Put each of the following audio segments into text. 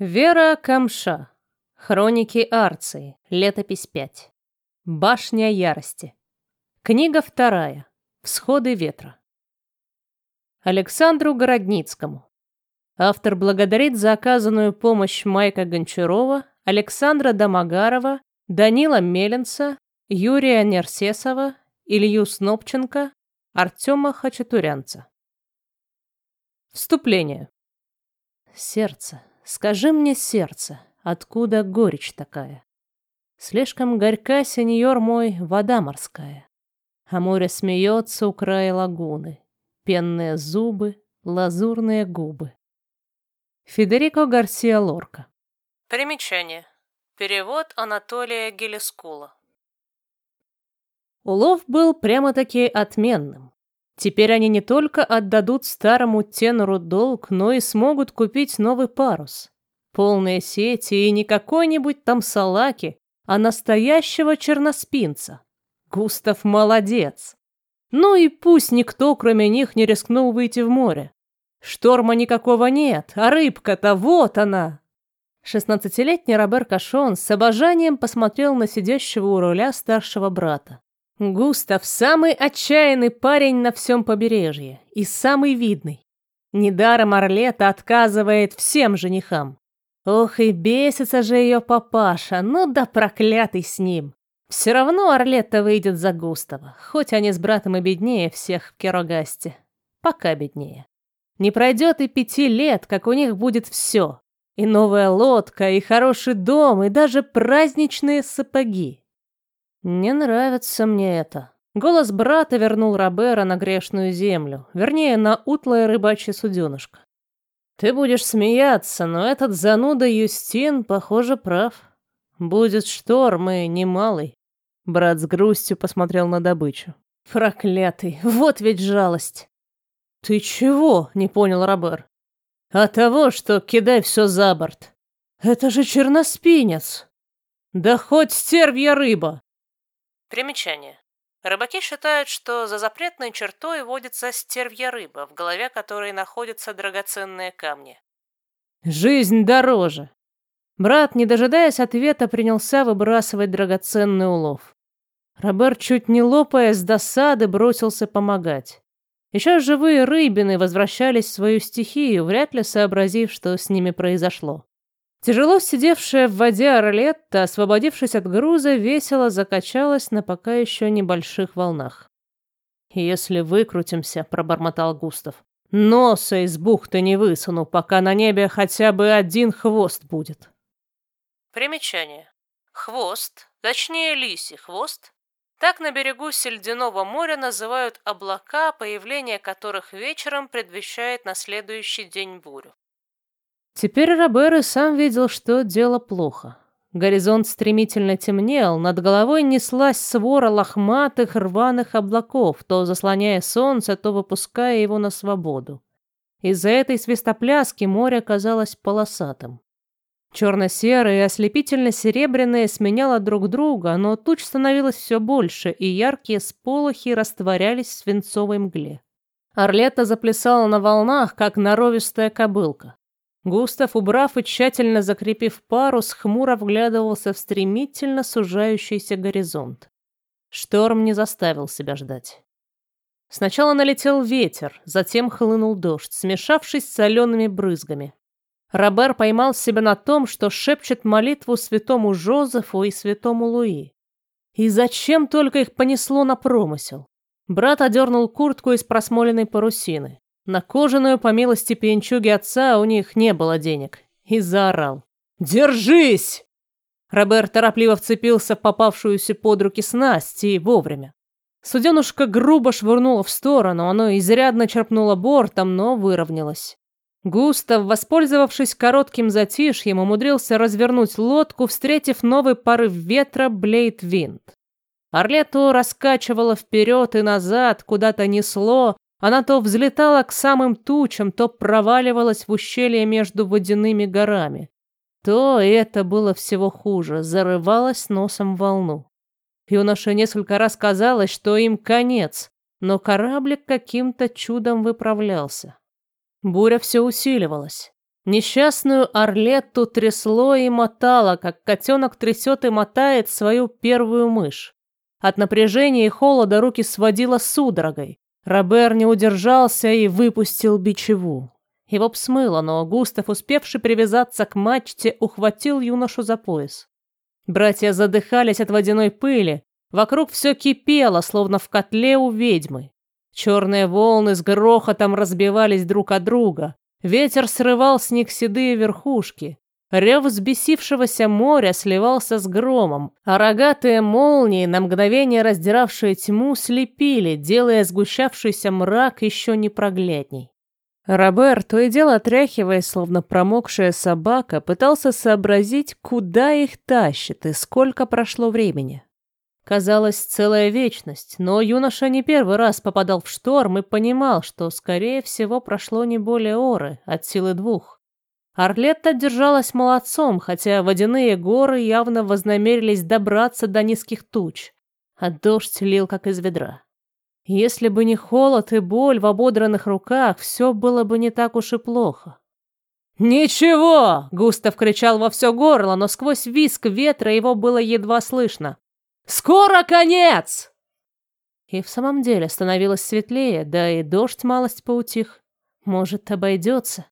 Вера Камша. Хроники Арции. Летопись 5. Башня ярости. Книга вторая. Всходы ветра. Александру Городницкому. Автор благодарит за оказанную помощь Майка Гончарова, Александра Домогарова, Данила Меленца, Юрия Нерсесова, Илью Снопченко, Артема Хачатурянца. Вступление. Сердце. Скажи мне, сердце, откуда горечь такая? Слишком горька, сеньор мой, вода морская. А море смеется у края лагуны. Пенные зубы, лазурные губы. Федерико Гарсия Лорка. Примечание. Перевод Анатолия Гелескула. Улов был прямо-таки отменным. Теперь они не только отдадут старому тенору долг, но и смогут купить новый парус. Полные сети и не какой-нибудь там салаки, а настоящего черноспинца. Густав молодец. Ну и пусть никто, кроме них, не рискнул выйти в море. Шторма никакого нет, а рыбка-то вот она. Шестнадцатилетний Робер Кашон с обожанием посмотрел на сидящего у руля старшего брата. Густав самый отчаянный парень на всем побережье и самый видный. Недаром Орлета отказывает всем женихам. Ох и бесится же ее папаша, ну да проклятый с ним. Все равно Орлетта выйдет за Густава, хоть они с братом и беднее всех в Керогасте. Пока беднее. Не пройдет и пяти лет, как у них будет все. И новая лодка, и хороший дом, и даже праздничные сапоги. «Не нравится мне это». Голос брата вернул Робера на грешную землю, вернее, на утлое рыбачье суденышко. «Ты будешь смеяться, но этот зануда Юстин, похоже, прав. Будет шторм и немалый». Брат с грустью посмотрел на добычу. «Проклятый, вот ведь жалость!» «Ты чего?» — не понял Робер. «А того, что кидай все за борт. Это же черноспинец!» «Да хоть стервья рыба!» Примечание. Рыбаки считают, что за запретной чертой водится стервья рыба, в голове которой находятся драгоценные камни. «Жизнь дороже!» Брат, не дожидаясь ответа, принялся выбрасывать драгоценный улов. Роберт, чуть не лопая с досады, бросился помогать. Еще живые рыбины возвращались в свою стихию, вряд ли сообразив, что с ними произошло. Тяжело сидевшая в воде Орлетта, освободившись от груза, весело закачалась на пока еще небольших волнах. «Если выкрутимся», — пробормотал Густав, — «носа из бухты не высуну, пока на небе хотя бы один хвост будет». Примечание. Хвост, точнее лисий хвост, так на берегу Сельдяного моря называют облака, появление которых вечером предвещает на следующий день бурю. Теперь Робер и сам видел, что дело плохо. Горизонт стремительно темнел, над головой неслась свора лохматых рваных облаков, то заслоняя солнце, то выпуская его на свободу. Из-за этой свистопляски море казалось полосатым. Черно-серое и ослепительно-серебряное сменяло друг друга, но туч становилось все больше, и яркие сполохи растворялись в свинцовой мгле. Орлета заплясала на волнах, как норовистая кобылка. Густав, убрав и тщательно закрепив парус, хмуро вглядывался в стремительно сужающийся горизонт. Шторм не заставил себя ждать. Сначала налетел ветер, затем хлынул дождь, смешавшись с солеными брызгами. Робер поймал себя на том, что шепчет молитву святому Жозефу и святому Луи. И зачем только их понесло на промысел? Брат одернул куртку из просмоленной парусины. На кожаную, по милости пьянчуги отца, у них не было денег. И заорал. «Держись!» Роберт торопливо вцепился в попавшуюся под руки снасть и вовремя. Суденышко грубо швырнула в сторону, оно изрядно черпнуло бортом, но выровнялось. Густав, воспользовавшись коротким затишьем, умудрился развернуть лодку, встретив новый порыв ветра бейдевинд. Орлету раскачивало вперед и назад, куда-то несло, она то взлетала к самым тучам, то проваливалась в ущелье между водяными горами. То, это было всего хуже, зарывалась носом в волну. Юноше несколько раз казалось, что им конец, но кораблик каким-то чудом выправлялся. Буря все усиливалась. Несчастную Орлетту трясло и мотало, как котенок трясет и мотает свою первую мышь. От напряжения и холода руки сводило судорогой. Робер не удержался и выпустил бичеву. Его б но Густав, успевший привязаться к мачте, ухватил юношу за пояс. Братья задыхались от водяной пыли, вокруг все кипело, словно в котле у ведьмы. Черные волны с грохотом разбивались друг от друга, ветер срывал с них седые верхушки, рев взбесившегося моря сливался с громом, а рогатые молнии, на мгновение раздиравшие тьму, слепили, делая сгущавшийся мрак еще непроглядней. Робер, то и дело отряхиваясь, словно промокшая собака, пытался сообразить, куда их тащит и сколько прошло времени. Казалось, целая вечность, но юноша не первый раз попадал в шторм и понимал, что, скорее всего, прошло не более оры, от силы двух. Орлетта держалась молодцом, хотя водяные горы явно вознамерились добраться до низких туч, а дождь лил как из ведра. Если бы не холод и боль в ободранных руках, все было бы не так уж и плохо. «Ничего!» — Густав кричал во все горло, но сквозь виск ветра его было едва слышно. «Скоро конец!» И в самом деле становилось светлее, да и дождь малость поутих. Может, обойдется.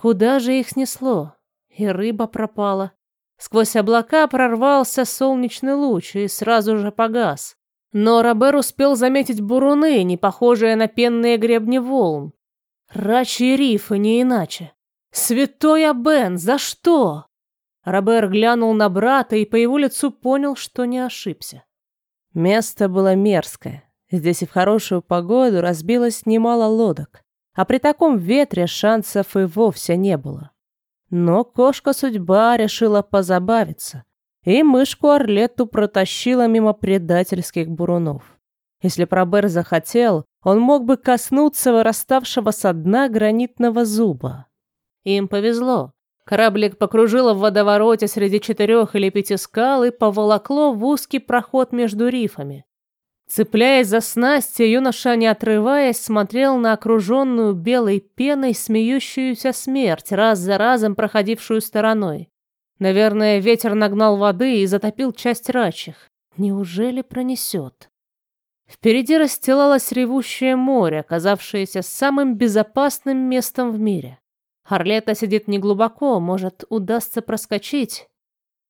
Куда же их снесло? И рыба пропала. Сквозь облака прорвался солнечный луч и сразу же погас. Но Робер успел заметить буруны, не похожие на пенные гребни волн. Рачьи рифы, не иначе. Святой Абен, за что? Робер глянул на брата и по его лицу понял, что не ошибся. Место было мерзкое. Здесь и в хорошую погоду разбилось немало лодок, а при таком ветре шансов и вовсе не было. Но кошка-судьба решила позабавиться и мышку Орлетту протащила мимо предательских бурунов. Если Пробер захотел, он мог бы коснуться выраставшего со дна гранитного зуба. Им повезло. Кораблик покружило в водовороте среди четырех или пяти скал и поволокло в узкий проход между рифами. Цепляясь за снасти, юноша, не отрываясь, смотрел на окруженную белой пеной смеющуюся смерть, раз за разом проходившую стороной. Наверное, ветер нагнал воды и затопил часть рачих. Неужели пронесет? Впереди расстилалось ревущее море, оказавшееся самым безопасным местом в мире. Орлета сидит неглубоко, может, удастся проскочить.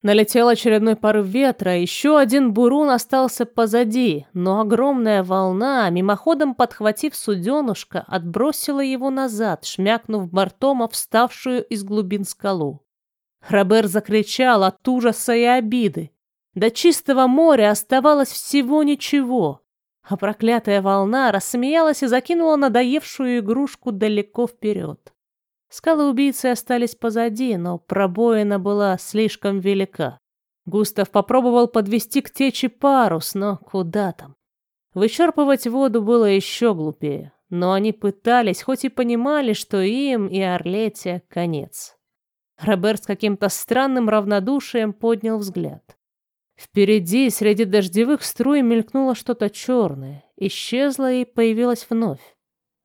Налетел очередной порыв ветра, еще один бурун остался позади, но огромная волна, мимоходом подхватив суденушка, отбросила его назад, шмякнув бортом о вставшую из глубин скалу. Робер закричал от ужаса и обиды. До чистого моря оставалось всего ничего, а проклятая волна рассмеялась и закинула надоевшую игрушку далеко вперед. Скалы убийцы остались позади, но пробоина была слишком велика. Густав попробовал подвести к течи парус, но куда там? Вычерпывать воду было еще глупее, но они пытались, хоть и понимали, что им и Орлете конец. Роберт с каким-то странным равнодушием поднял взгляд. Впереди, среди дождевых струй, мелькнуло что-то черное, исчезло и появилось вновь.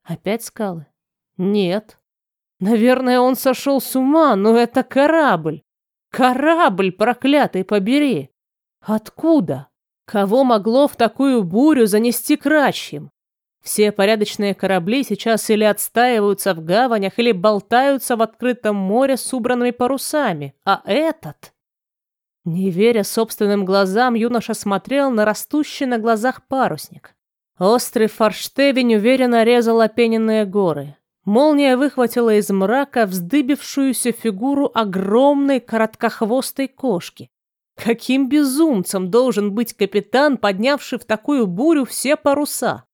Опять скалы? Нет. Наверное, он сошел с ума, но это корабль. Корабль, проклятый, побери. Откуда? Кого могло в такую бурю занести к рачьим? Все порядочные корабли сейчас или отстаиваются в гаванях, или болтаются в открытом море с убранными парусами. А этот... Не веря собственным глазам, юноша смотрел на растущий на глазах парусник. Острый форштевень уверенно резал опененные горы. Молния выхватила из мрака вздыбившуюся фигуру огромной короткохвостой кошки. Каким безумцем должен быть капитан, поднявший в такую бурю все паруса?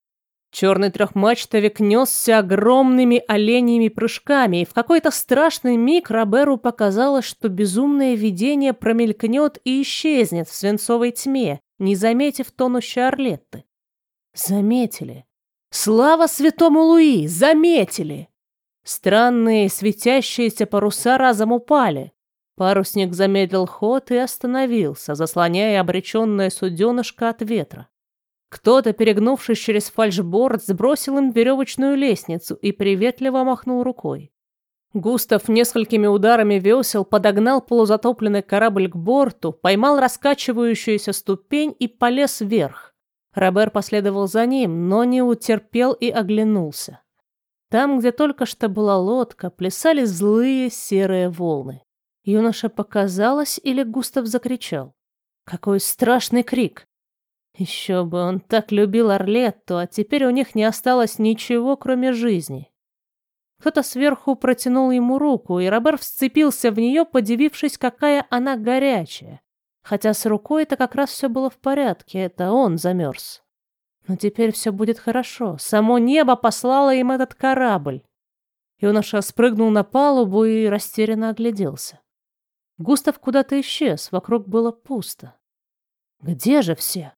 Черный трехмачтовик несся огромными оленьими прыжками, и в какой-то страшный миг Роберу показалось, что безумное видение промелькнет и исчезнет в свинцовой тьме, не заметив тонущей Орлетты. Заметили. Слава святому Луи! Заметили! Странные светящиеся паруса разом упали. Парусник замедлил ход и остановился, заслоняя обреченное суденышко от ветра. Кто-то, перегнувшись через фальшборд, сбросил им веревочную лестницу и приветливо махнул рукой. Густав несколькими ударами весел подогнал полузатопленный корабль к борту, поймал раскачивающуюся ступень и полез вверх. Робер последовал за ним, но не утерпел и оглянулся. Там, где только что была лодка, плясали злые серые волны. Юноша показалось или Густав закричал? Какой страшный крик! Еще бы, он так любил Орлетту, а теперь у них не осталось ничего, кроме жизни. Кто-то сверху протянул ему руку, и Робер вцепился в нее, подивившись, какая она горячая. Хотя с рукой-то как раз все было в порядке, это он замерз. Но теперь все будет хорошо. Само небо послало им этот корабль. Юноша спрыгнул на палубу и растерянно огляделся. Густав куда-то исчез, вокруг было пусто. Где же все?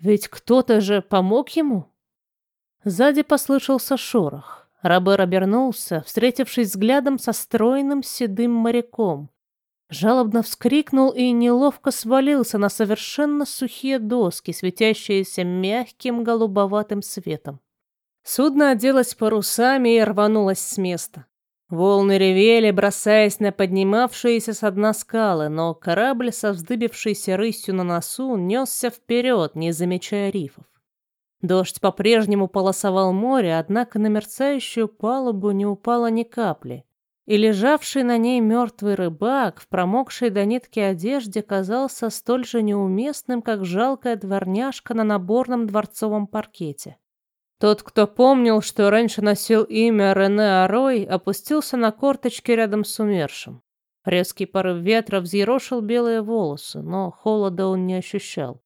Ведь кто-то же помог ему. Сзади послышался шорох. Робер обернулся, встретившись взглядом со стройным седым моряком. Жалобно вскрикнул и неловко свалился на совершенно сухие доски, светящиеся мягким голубоватым светом. Судно оделось парусами и рванулось с места. Волны ревели, бросаясь на поднимавшиеся с дна скалы, но корабль со вздыбившейся рысью на носу несся вперед, не замечая рифов. Дождь по-прежнему полосовал море, однако на мерцающую палубу не упало ни капли. И лежавший на ней мертвый рыбак в промокшей до нитки одежде казался столь же неуместным, как жалкая дворняжка на наборном дворцовом паркете. Тот, кто помнил, что раньше носил имя Рене Арой, опустился на корточки рядом с умершим. Резкий порыв ветра взъерошил белые волосы, но холода он не ощущал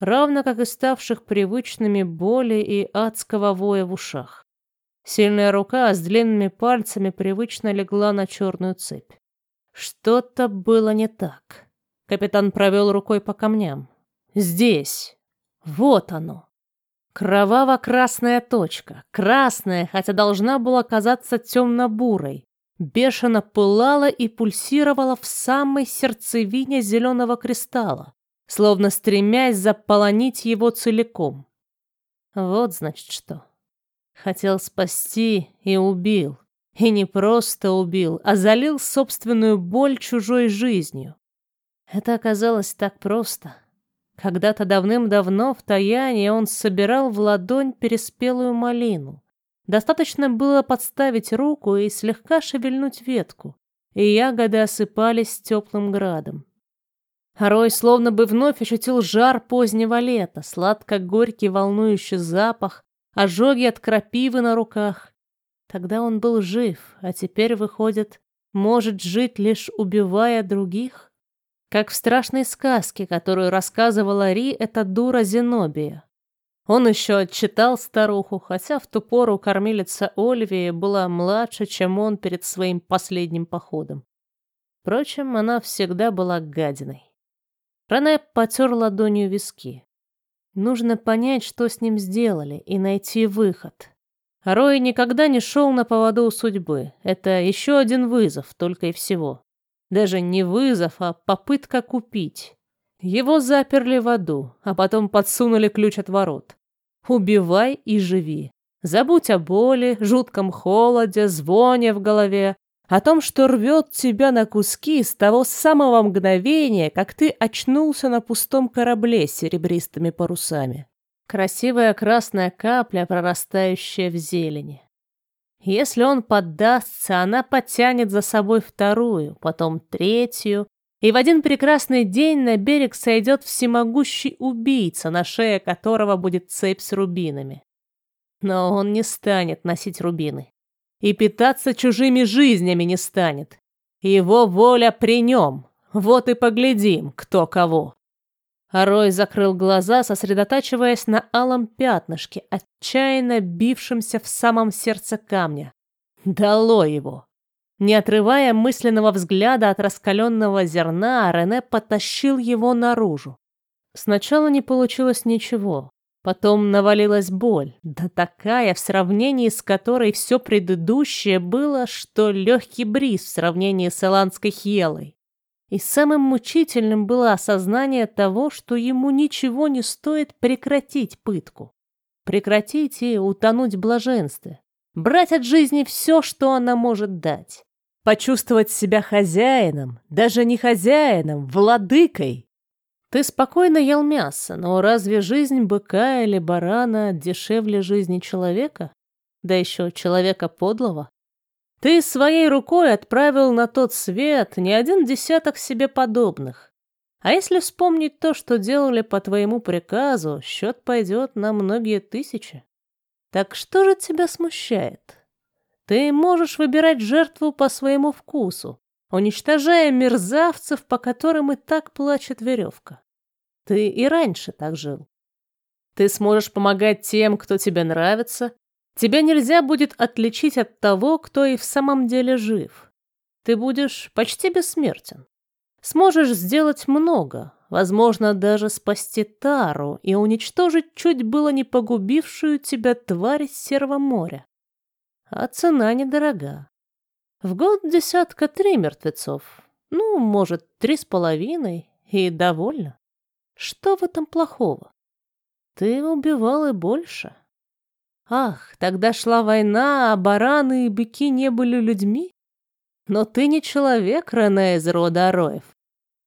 равно как и ставших привычными боли и адского воя в ушах. Сильная рука с длинными пальцами привычно легла на черную цепь. Что-то было не так. Капитан провел рукой по камням. Здесь. Вот оно. Кроваво-красная точка. Красная, хотя должна была казаться темно-бурой. Бешено пылала и пульсировала в самой сердцевине зеленого кристалла словно стремясь заполонить его целиком. Вот значит что. Хотел спасти и убил. И не просто убил, а залил собственную боль чужой жизнью. Это оказалось так просто. Когда-то давным-давно в Таяне он собирал в ладонь переспелую малину. Достаточно было подставить руку и слегка шевельнуть ветку, и ягоды осыпались теплым градом. Рой словно бы вновь ощутил жар позднего лета, сладко-горький волнующий запах, ожоги от крапивы на руках. Тогда он был жив, а теперь, выходит, может жить лишь убивая других? Как в страшной сказке, которую рассказывала Ри эта дура Зенобия. Он еще отчитал старуху, хотя в ту пору кормилица Ольвии была младше, чем он перед своим последним походом. Впрочем, она всегда была гадиной. Рене потер ладонью виски. Нужно понять, что с ним сделали, и найти выход. Рой никогда не шел на поводу у судьбы. Это еще один вызов, только и всего. Даже не вызов, а попытка купить. Его заперли в аду, а потом подсунули ключ от ворот. Убивай и живи. Забудь о боли, жутком холоде, звоне в голове, о том, что рвет тебя на куски с того самого мгновения, как ты очнулся на пустом корабле с серебристыми парусами. Красивая красная капля, прорастающая в зелени. Если он поддастся, она потянет за собой вторую, потом третью, и в один прекрасный день на берег сойдет всемогущий убийца, на шее которого будет цепь с рубинами. Но он не станет носить рубины и питаться чужими жизнями не станет. Его воля при нем. Вот и поглядим, кто кого. Рой закрыл глаза, сосредотачиваясь на алом пятнышке, отчаянно бившемся в самом сердце камня. Дало его. Не отрывая мысленного взгляда от раскаленного зерна, Рене потащил его наружу. Сначала не получилось ничего. Потом навалилась боль, да такая, в сравнении с которой все предыдущее было, что легкий бриз в сравнении с иландской хьелой. И самым мучительным было осознание того, что ему ничего не стоит прекратить пытку. Прекратить и утонуть в блаженстве. Брать от жизни все, что она может дать. почувствовать себя хозяином, даже не хозяином, владыкой. Ты спокойно ел мясо, но разве жизнь быка или барана дешевле жизни человека? Да еще человека подлого. Ты своей рукой отправил на тот свет не один десяток себе подобных. А если вспомнить то, что делали по твоему приказу, счет пойдет на многие тысячи. Так что же тебя смущает? Ты можешь выбирать жертву по своему вкусу, уничтожая мерзавцев, по которым и так плачет веревка. Ты и раньше так жил. Ты сможешь помогать тем, кто тебе нравится. Тебя нельзя будет отличить от того, кто и в самом деле жив. Ты будешь почти бессмертен. Сможешь сделать много, возможно, даже спасти Тару и уничтожить чуть было не погубившую тебя тварь с Серого моря. А цена недорога. В год десятка три мертвецов. Ну, может, три с половиной, и довольно. Что в этом плохого? Ты убивал и больше. Ах, тогда шла война, а бараны и быки не были людьми? Но ты не человек, Рене из рода Ароев.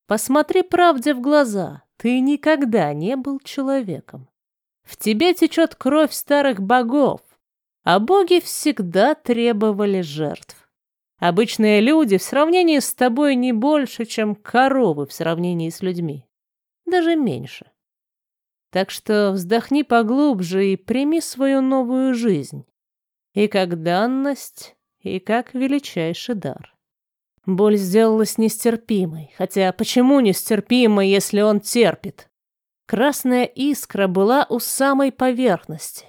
Посмотри правде в глаза. Ты никогда не был человеком. В тебе течет кровь старых богов, а боги всегда требовали жертв. Обычные люди в сравнении с тобой не больше, чем коровы в сравнении с людьми даже меньше. Так что вздохни поглубже и прими свою новую жизнь. И как данность, и как величайший дар. Боль сделалась нестерпимой, хотя почему нестерпимой, если он терпит? Красная искра была у самой поверхности.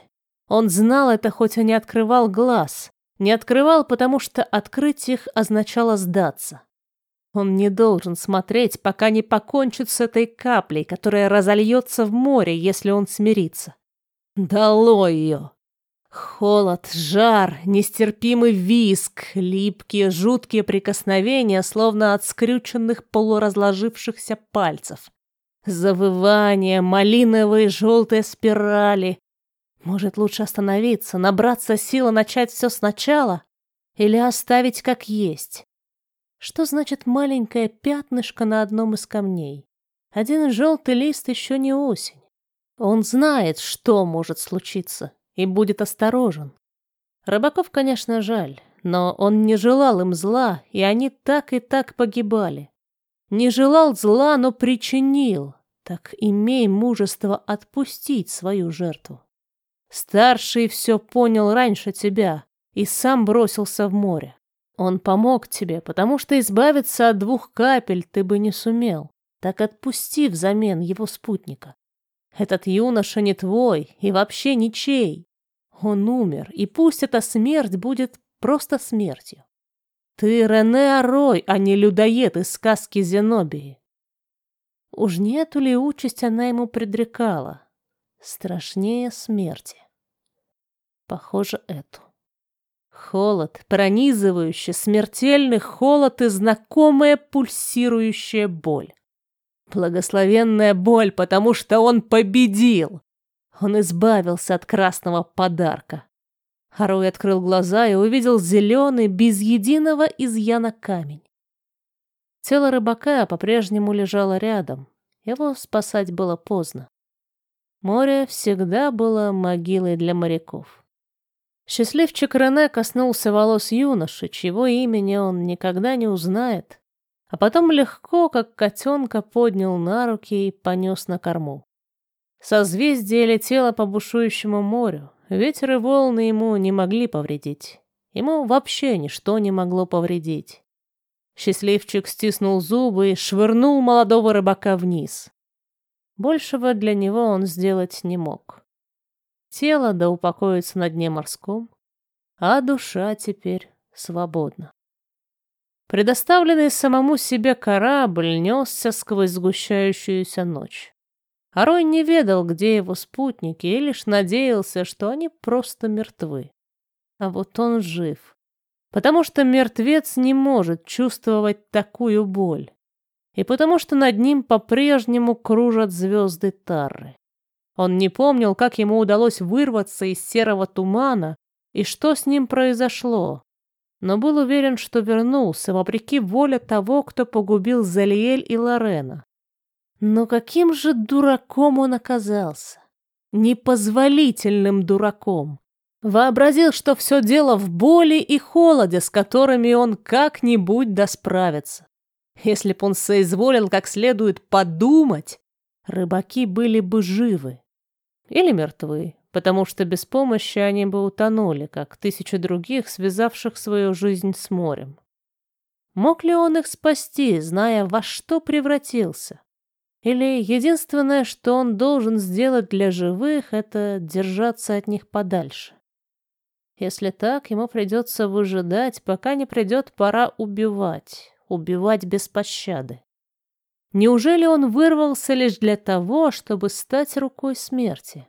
Он знал это, хоть и не открывал глаз. Не открывал, потому что открыть их означало сдаться. Он не должен смотреть, пока не покончит с этой каплей, которая разольется в море, если он смирится. Дало ее! Холод, жар, нестерпимый виск, липкие, жуткие прикосновения, словно от скрюченных полуразложившихся пальцев. Завывание, малиновые желтые спирали. Может, лучше остановиться, набраться силы начать все сначала? Или оставить как есть? Что значит маленькое пятнышко на одном из камней? Один желтый лист еще не осень. Он знает, что может случиться, и будет осторожен. Рыбаков, конечно, жаль, но он не желал им зла, и они так и так погибали. Не желал зла, но причинил. Так имей мужество отпустить свою жертву. Старший все понял раньше тебя и сам бросился в море. Он помог тебе, потому что избавиться от двух капель ты бы не сумел. Так отпусти взамен его спутника. Этот юноша не твой и вообще ничей. Он умер, и пусть эта смерть будет просто смертью. Ты Рене Арой, а не людоед из сказки Зенобии. Уж не эту ли участь она ему предрекала? Страшнее смерти. Похоже, эту. Холод, пронизывающий, смертельный холод и знакомая пульсирующая боль. Благословенная боль, потому что он победил. Он избавился от красного подарка. Харуй открыл глаза и увидел зеленый, без единого изъяна камень. Тело рыбака по-прежнему лежало рядом. Его спасать было поздно. Море всегда было могилой для моряков. Счастливчик Рене коснулся волос юноши, чьего имени он никогда не узнает, а потом легко, как котенка, поднял на руки и понес на корму. Созвездие летело по бушующему морю, ветер и волны ему не могли повредить. Ему вообще ничто не могло повредить. Счастливчик стиснул зубы и швырнул молодого рыбака вниз. Большего для него он сделать не мог. Тело да упокоится на дне морском, а душа теперь свободна. Предоставленный самому себе корабль несся сквозь сгущающуюся ночь. Арой не ведал, где его спутники, и лишь надеялся, что они просто мертвы. А вот он жив. Потому что мертвец не может чувствовать такую боль. И потому что над ним по-прежнему кружат звезды Тарры. Он не помнил, как ему удалось вырваться из серого тумана и что с ним произошло. но был уверен, что вернулся, вопреки воле того, кто погубил Залиэль и Лорена. Но каким же дураком он оказался? Непозволительным дураком. Вообразил, что все дело в боли и холоде, с которыми он как-нибудь досправится. Если б он соизволил как следует подумать, рыбаки были бы живы. Или мертвы, потому что без помощи они бы утонули, как тысячи других, связавших свою жизнь с морем. Мог ли он их спасти, зная, во что превратился? Или единственное, что он должен сделать для живых, это держаться от них подальше? Если так, ему придется выжидать, пока не придет пора убивать, убивать без пощады. Неужели он вырвался лишь для того, чтобы стать рукой смерти?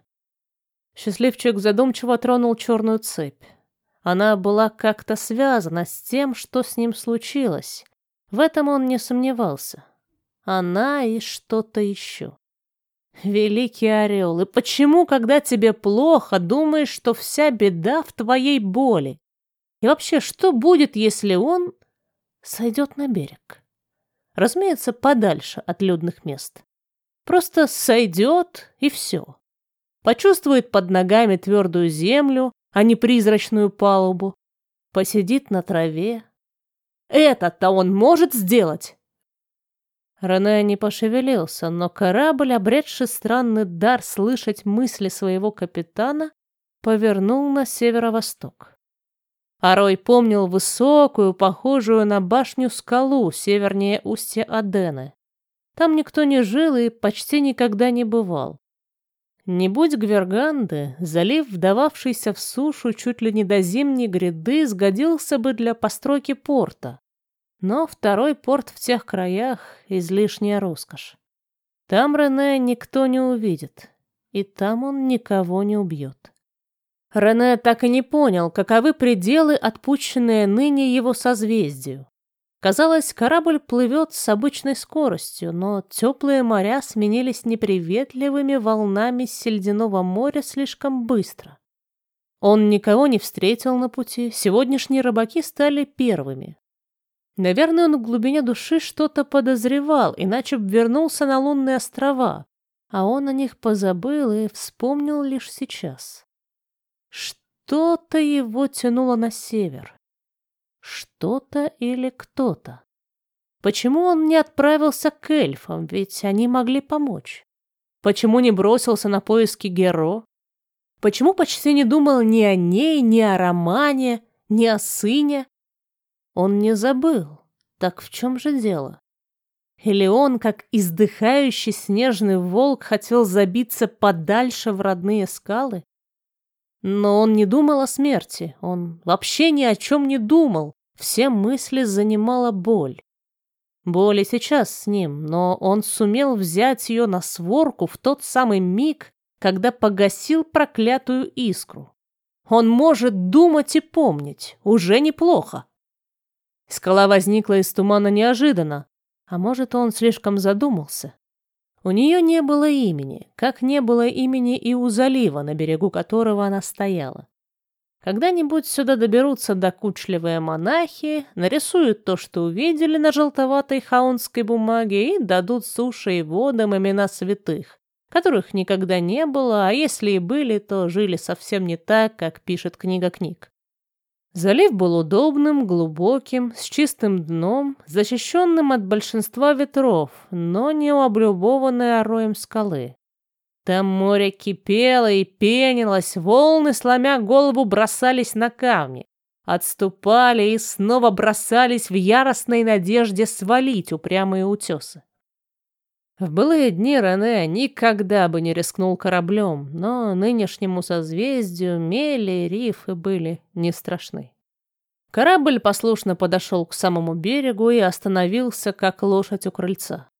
Счастливчик задумчиво тронул черную цепь. Она была как-то связана с тем, что с ним случилось. В этом он не сомневался. Она и что-то еще. Великий орел, и почему, когда тебе плохо, думаешь, что вся беда в твоей боли? И вообще, что будет, если он сойдет на берег? Разумеется, подальше от людных мест. Просто сойдет, и все почувствует под ногами твердую землю, а не призрачную палубу, посидит на траве. Это-то он может сделать? Рене не пошевелился, но корабль, обретший странный дар слышать мысли своего капитана, повернул на северо-восток. Арой помнил высокую, похожую на башню скалу севернее устья Адены. Там никто не жил и почти никогда не бывал. Не будь Гверганды, залив, вдававшийся в сушу чуть ли не до зимней гряды, сгодился бы для постройки порта. Но второй порт в тех краях — излишняя роскошь. Там Рене никто не увидит, и там он никого не убьет. Рене так и не понял, каковы пределы, отпущенные ныне его созвездию. Казалось, корабль плывет с обычной скоростью, но теплые моря сменились неприветливыми волнами Сельдяного моря слишком быстро. Он никого не встретил на пути, сегодняшние рыбаки стали первыми. Наверное, он в глубине души что-то подозревал, иначе б вернулся на лунные острова, а он о них позабыл и вспомнил лишь сейчас. Что-то его тянуло на север. Что-то или кто-то. Почему он не отправился к эльфам, ведь они могли помочь? Почему не бросился на поиски Геро? Почему почти не думал ни о ней, ни о Романе, ни о сыне? Он не забыл. Так в чем же дело? Или он, как издыхающий снежный волк, хотел забиться подальше в родные скалы? Но он не думал о смерти, он вообще ни о чем не думал, все мысли занимала боль. Боль и сейчас с ним, но он сумел взять ее на сворку в тот самый миг, когда погасил проклятую искру. Он может думать и помнить, уже неплохо. Скала возникла из тумана неожиданно, а может, он слишком задумался. У нее не было имени, как не было имени и у залива, на берегу которого она стояла. Когда-нибудь сюда доберутся докучливые монахи, нарисуют то, что увидели на желтоватой хаунской бумаге и дадут суше и водам имена святых, которых никогда не было, а если и были, то жили совсем не так, как пишет книга книг. Залив был удобным, глубоким, с чистым дном, защищенным от большинства ветров, но не облюбованной ороем скалы. Там море кипело и пенилось, волны, сломя голову, бросались на камни, отступали и снова бросались в яростной надежде свалить упрямые утесы. В былые дни Рене никогда бы не рискнул кораблем, но нынешнему созвездию мели рифы были не страшны. Корабль послушно подошел к самому берегу и остановился, как лошадь у крыльца.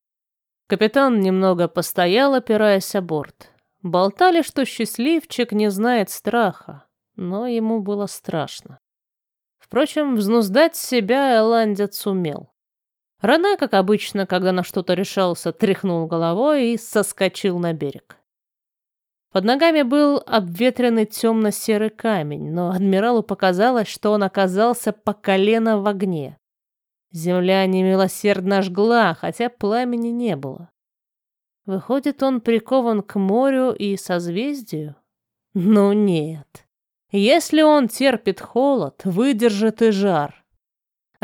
Капитан немного постоял, опираясь о борт. Болтали, что счастливчик не знает страха, но ему было страшно. Впрочем, взнуздать себя Эландец сумел. Рене, как обычно, когда на что-то решался, тряхнул головой и соскочил на берег. Под ногами был обветренный темно-серый камень, но адмиралу показалось, что он оказался по колено в огне. Земля немилосердно жгла, хотя пламени не было. Выходит, он прикован к морю и созвездию? Ну нет. Если он терпит холод, выдержит и жар.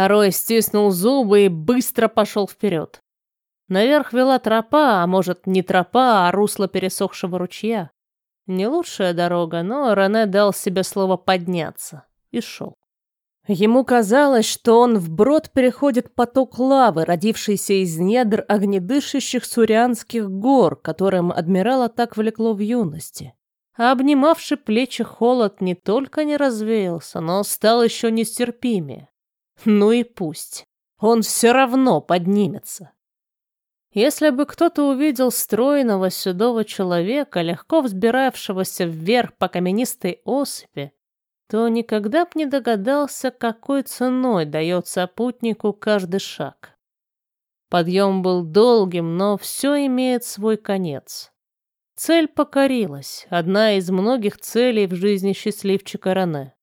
Рой стиснул зубы и быстро пошел вперед. Наверх вела тропа, а может не тропа, а русло пересохшего ручья. Не лучшая дорога, но Рене дал себе слово подняться и шел. Ему казалось, что он вброд переходит поток лавы, родившийся из недр огнедышащих сурианских гор, которым адмирала так влекло в юности. А обнимавший плечи холод не только не развеялся, но стал еще нестерпимее. Ну и пусть. Он все равно поднимется. Если бы кто-то увидел стройного седого человека, легко взбиравшегося вверх по каменистой осыпи, то никогда б не догадался, какой ценой дается путнику каждый шаг. Подъем был долгим, но все имеет свой конец. Цель покорилась, одна из многих целей в жизни счастливчика Рене.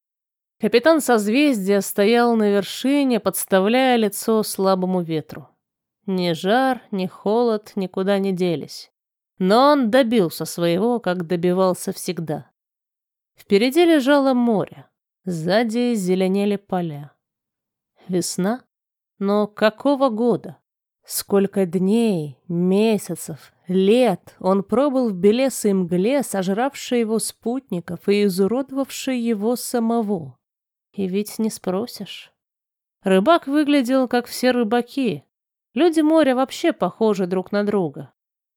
Капитан созвездия стоял на вершине, подставляя лицо слабому ветру. Ни жар, ни холод никуда не делись. Но он добился своего, как добивался всегда. Впереди лежало море, сзади зеленели поля. Весна? Но какого года? Сколько дней, месяцев, лет он пробыл в белесой мгле, сожравшей его спутников и изуродовавшей его самого. И ведь не спросишь. Рыбак выглядел, как все рыбаки. Люди моря вообще похожи друг на друга.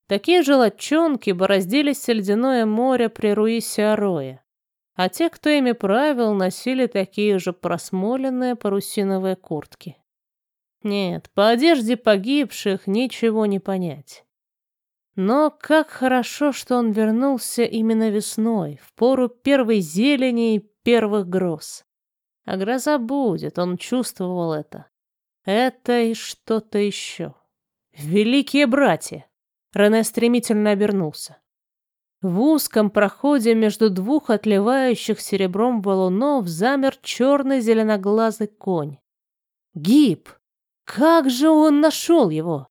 Такие же лодчонки бороздили ледяное море при Руисе Ароя а те, кто ими правил, носили такие же просмоленные парусиновые куртки. Нет, по одежде погибших ничего не понять. Но как хорошо, что он вернулся именно весной, в пору первой зелени и первых гроз. А гроза будет, он чувствовал это. Это и что-то еще. Великие братья! Рене стремительно обернулся. В узком проходе между двух отливающих серебром валунов замер черный зеленоглазый конь. Гиб! Как же он нашел его?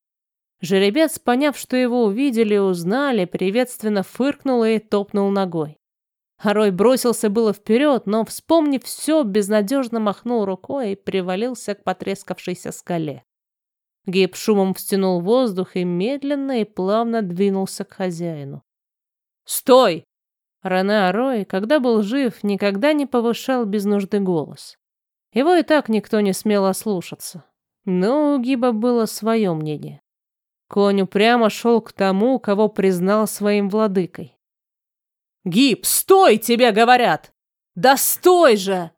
Жеребец, поняв, что его увидели и узнали, приветственно фыркнул и топнул ногой. Орой бросился было вперед, но, вспомнив все, безнадежно махнул рукой и привалился к потрескавшейся скале. Гиб шумом втянул воздух и медленно и плавно двинулся к хозяину. «Стой!» Рене Арой, когда был жив, никогда не повышал без нужды голос. Его и так никто не смел ослушаться. Но у Гиба было свое мнение. Конь упрямо шел к тому, кого признал своим владыкой. «Гиб, стой, тебе говорят! Да стой же!»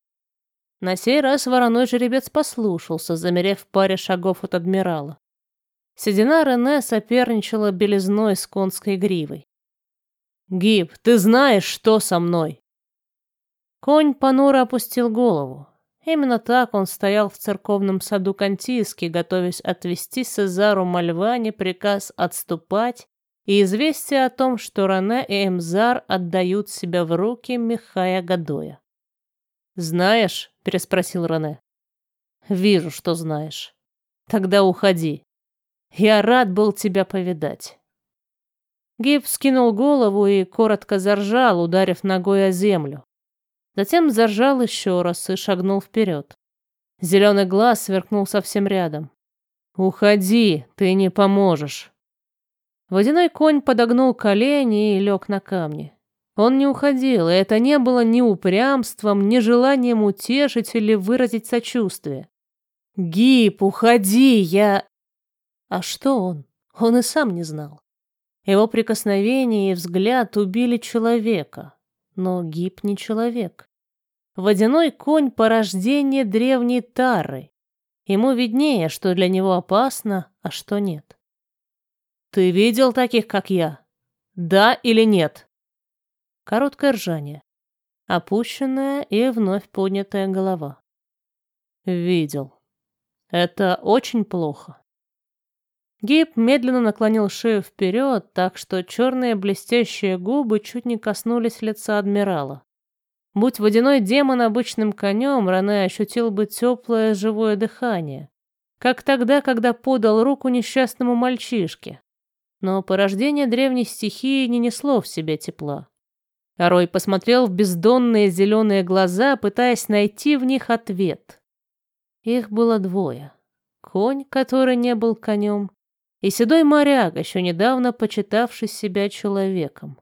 На сей раз вороной жеребец послушался, замерев в паре шагов от адмирала. Седина Рене соперничала белизной с конской гривой. Гиб, ты знаешь, что со мной?» Конь понуро опустил голову. Именно так он стоял в церковном саду Кантийски, готовясь отвести Сезару Мальване приказ отступать и известие о том, что Ране и Эмзар отдают себя в руки Михая Гадоя. «Знаешь?» — переспросил Рене. «Вижу, что знаешь. Тогда уходи. Я рад был тебя повидать». Гиб скинул голову и коротко заржал, ударив ногой о землю. Затем заржал еще раз и шагнул вперед. Зеленый глаз сверкнул совсем рядом. «Уходи, ты не поможешь». Водяной конь подогнул колени и лег на камни. Он не уходил, и это не было ни упрямством, ни желанием утешить или выразить сочувствие. «Гиб, уходи, я...» А что он? Он и сам не знал. Его прикосновение и взгляд убили человека, но гиб не человек. Водяной конь — порождение древней Тары. Ему виднее, что для него опасно, а что нет. «Ты видел таких, как я? Да или нет?» Короткое ржание. Опущенная и вновь поднятая голова. «Видел. Это очень плохо. Гиб медленно наклонил шею вперед, так что черные блестящие губы чуть не коснулись лица адмирала. Будь водяной демон обычным конем, Рене ощутил бы теплое живое дыхание, как тогда, когда подал руку несчастному мальчишке. Но порождение древней стихии не несло в себе тепла. Рой посмотрел в бездонные зеленые глаза, пытаясь найти в них ответ. Их было двое. Конь, который не был конем, и седой моряк, еще недавно почитавший себя человеком.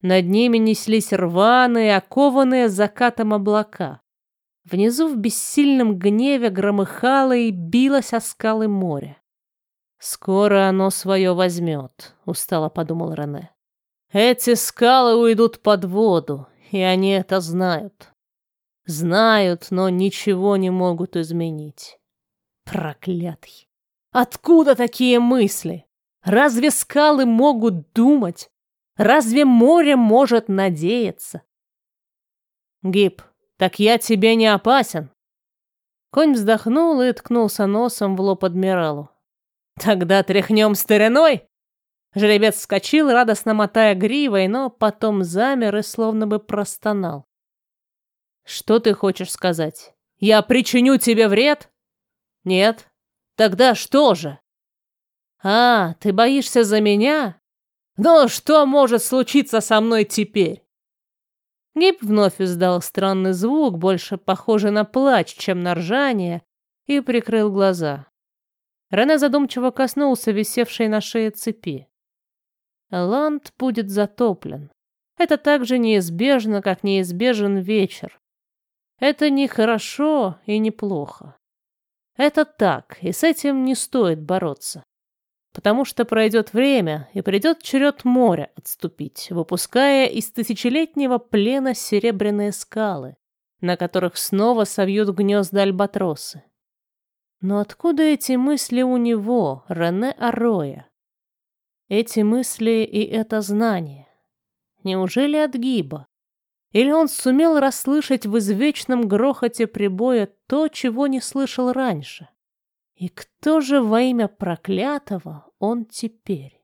Над ними неслись рваные, окованные закатом облака. Внизу в бессильном гневе громыхало и билось о скалы моря. «Скоро оно свое возьмет», — устало подумал Рене. «Эти скалы уйдут под воду, и они это знают. Знают, но ничего не могут изменить. Проклятый! Откуда такие мысли? Разве скалы могут думать? Разве море может надеяться? Гиб, так я тебе не опасен. Конь вздохнул и ткнулся носом в лоб адмиралу. Тогда тряхнем стариной? Жеребец вскочил, радостно мотая гривой, но потом замер и словно бы простонал. Что ты хочешь сказать? Я причиню тебе вред? Нет. Тогда что же? А, ты боишься за меня? Но что может случиться со мной теперь? Гиб вновь издал странный звук, больше похожий на плач, чем на ржание, и прикрыл глаза. Рене задумчиво коснулся висевшей на шее цепи. Ланд будет затоплен. Это так же неизбежно, как неизбежен вечер. Это не хорошо и не плохо. Это так, и с этим не стоит бороться. Потому что пройдет время, и придет черед моря отступить, выпуская из тысячелетнего плена серебряные скалы, на которых снова совьют гнезда альбатросы. Но откуда эти мысли у него, Рене Ароя? Эти мысли и это знание? Неужели от Гиба? Или он сумел расслышать в извечном грохоте прибоя то, чего не слышал раньше? И кто же во имя проклятого он теперь?